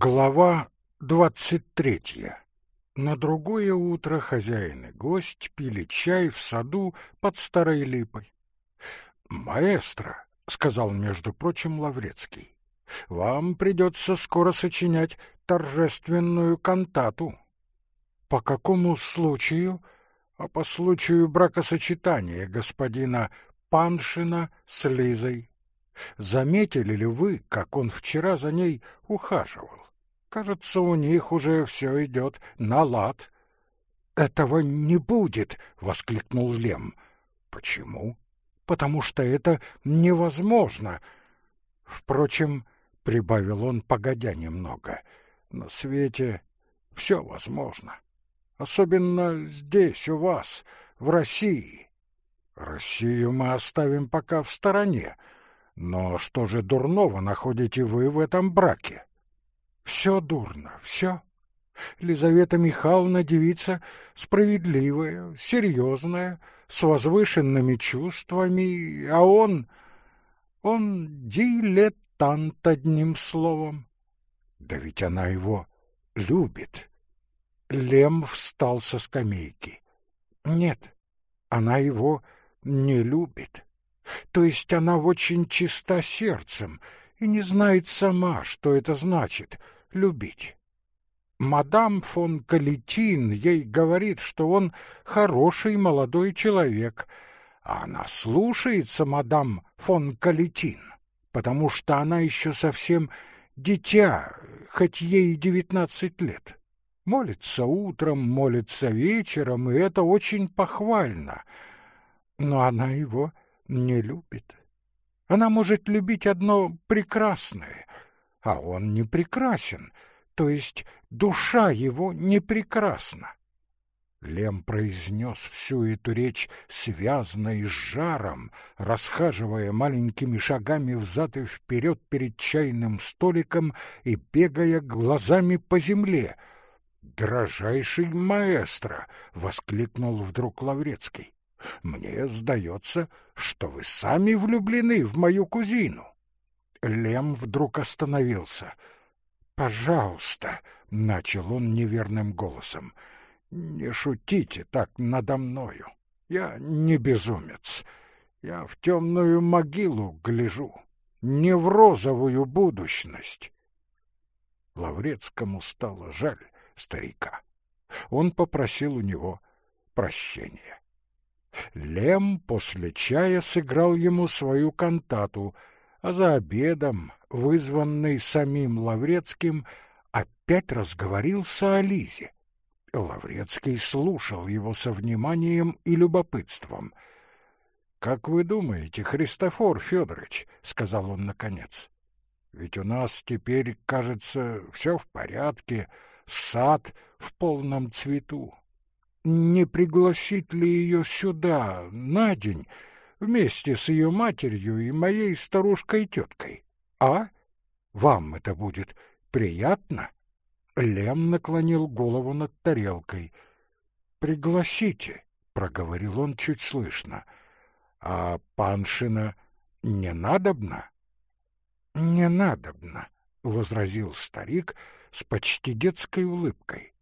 Глава двадцать третья. На другое утро хозяин и гость пили чай в саду под старой липой. «Маэстро», — сказал, между прочим, Лаврецкий, — «вам придется скоро сочинять торжественную кантату». «По какому случаю?» «А по случаю бракосочетания господина Паншина с Лизой. Заметили ли вы, как он вчера за ней ухаживал? Кажется, у них уже все идет на лад. «Этого не будет!» — воскликнул Лем. «Почему?» «Потому что это невозможно!» Впрочем, — прибавил он, погодя немного, — на свете все возможно. Особенно здесь, у вас, в России. Россию мы оставим пока в стороне. Но что же дурного находите вы в этом браке? Все дурно, все. Лизавета Михайловна девица справедливая, серьезная, с возвышенными чувствами, а он... он дилетант, одним словом. Да ведь она его любит. Лем встал со скамейки. Нет, она его не любит. То есть она очень чиста сердцем и не знает сама, что это значит — любить. Мадам фон Калитин ей говорит, что он хороший молодой человек, а она слушается мадам фон Калитин, потому что она еще совсем дитя, хоть ей девятнадцать лет. Молится утром, молится вечером, и это очень похвально. Но она его не любит. Она может любить одно прекрасное, а он не прекрасен, то есть душа его не прекрасна. Лем произнес всю эту речь связно и с жаром, расхаживая маленькими шагами взад и вперед перед чайным столиком и бегая глазами по земле. «Дрожайший маэстро!» — воскликнул вдруг Лаврецкий. «Мне сдается, что вы сами влюблены в мою кузину». Лем вдруг остановился. «Пожалуйста», — начал он неверным голосом, — «не шутите так надо мною. Я не безумец. Я в темную могилу гляжу, не в розовую будущность». Лаврецкому стало жаль старика. Он попросил у него прощения. Лем после чая сыграл ему свою кантату — а за обедом, вызванный самим Лаврецким, опять разговорился о Лизе. Лаврецкий слушал его со вниманием и любопытством. «Как вы думаете, Христофор Федорович, — сказал он наконец, — ведь у нас теперь, кажется, все в порядке, сад в полном цвету. Не пригласить ли ее сюда на день, вместе с ее матерью и моей старушкой-теткой. А? Вам это будет приятно?» Лем наклонил голову над тарелкой. «Пригласите», — проговорил он чуть слышно. «А паншина не надобно?» «Не надобно», — возразил старик с почти детской улыбкой.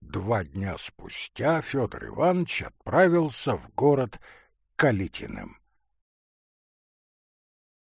Два дня спустя Федор Иванович отправился в город Калитиным.